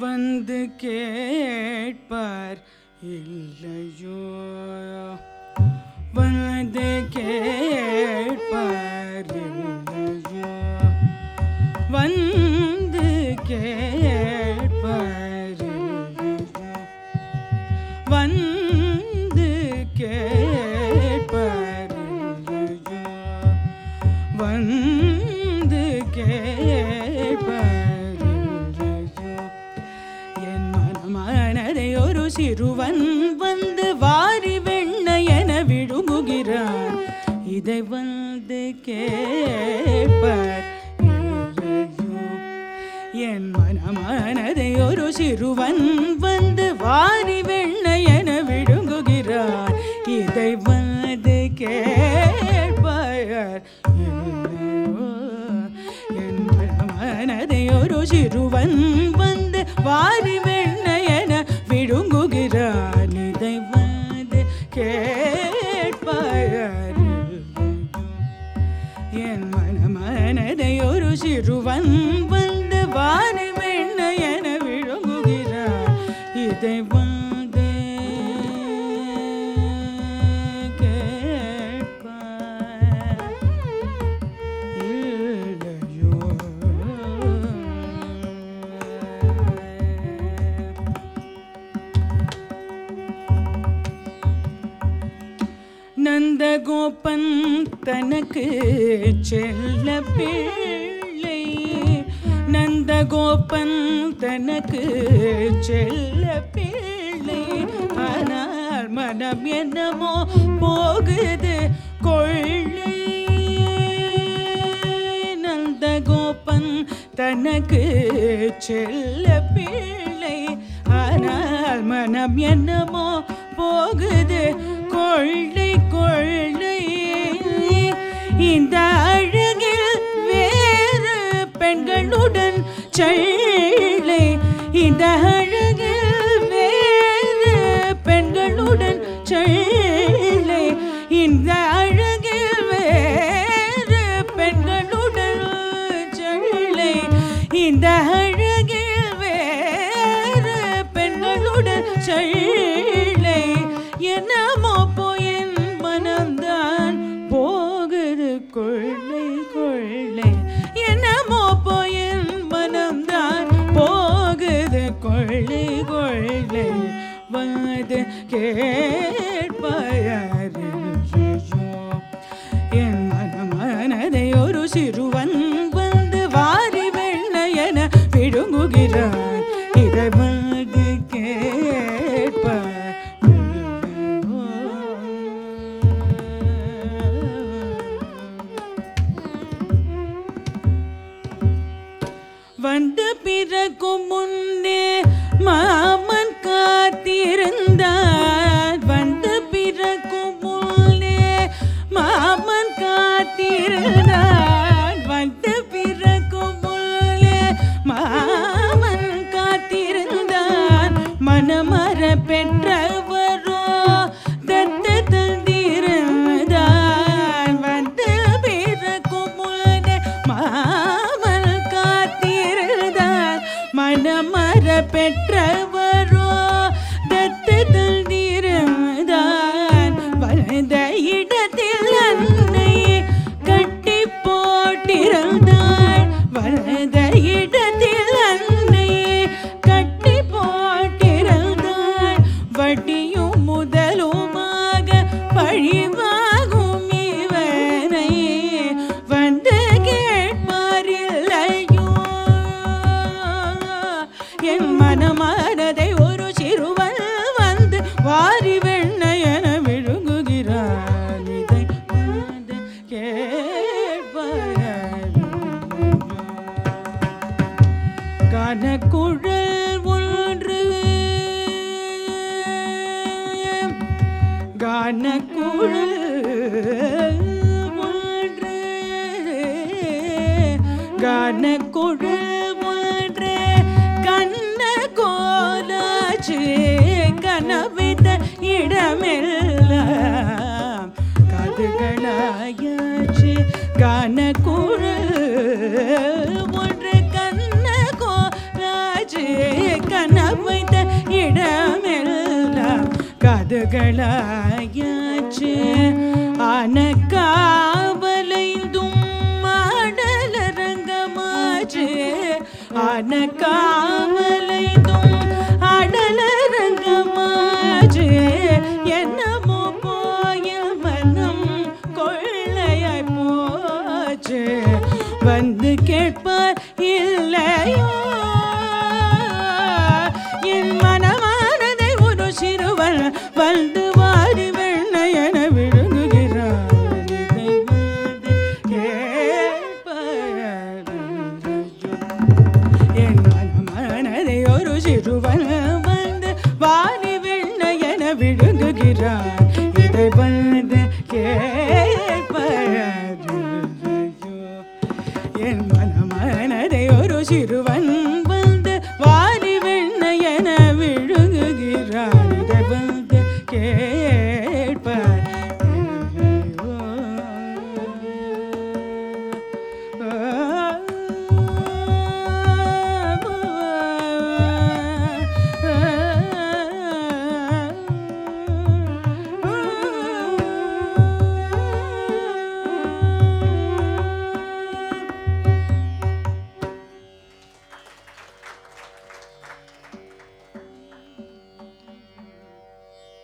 வந்து கேட்பார் இல்லையோ வந்து கேட்பார் இல்லையோ வந்து கேட்பார் இல்லையோ வந்து கேட்பார் இல்லையோ வந்து கேட்பார் இல்லையோ என் மனமானதை ஒரு சிறுவன் வந்து இதை வந்து கேட்பார். என் மனமானதை ஒரு சிறுவன் வந்து வாரி வெண்ண என விழுங்குகிறான் இதை வந்து கேட்பார். என் மனமானதை ஒரு சிறுவன் வந்து வாரி வெண்ண என விழுங்குகிறான் இதை வந்து கே ஒரு வந்து வாரி வெண்ண என விழுங்குகிறான் இதை வந்து நந்தகோபன் தனக்கு செல்ல பிள்ளை நந்தகோபன் தனக்கு செல்ல பிள்ளை. ஆனால் மனம் என்னமோ போகுது கொள்ளை. நந்தகோபன் தனக்கு செல்ல பிள்ளை. ஆனால் மனம் என்னமோ போகுது கொள்ளை கொள்ளை. இந்த அழ பெண்களுடன் செல்லை இந்த அழகில் வேறு பெண்களுடன் செல்லை இந்த அழகில் வேறு பெண்களுடன் செல்லை இந்த மனமர பெற்றவரோ தத்து தந்திருந்தார் வந்து பிறக்கும் மாமல் மாமன் காத்திருந்தார். மனமர பெற்ற கனக்குழு மூன்று கண்ண கோலாச்சு கனவித இடமெல்லாம். கதுகளாயாச்சு கனக்குழு மூன்று கண்ண கோலாச்சு கனவித இடமெல்லாம். கதுகளாய அனக்கா മനമനതയൊരു ചിരുവൻ